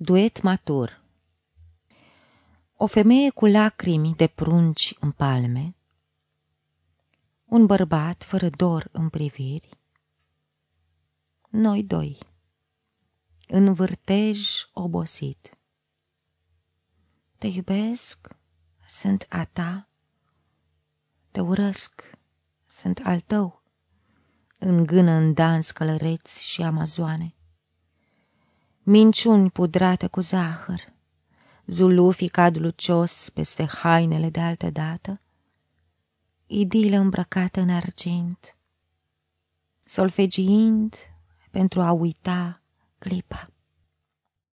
Duet matur O femeie cu lacrimi de prunci în palme, Un bărbat fără dor în priviri, Noi doi, în vârtej obosit. Te iubesc, sunt a ta, te urăsc, sunt al tău, În gână în dans călăreți și amazoane minciuni pudrate cu zahăr, zulufii cad lucios peste hainele de altă dată, idilă îmbrăcată în argint, solfegiind pentru a uita clipa.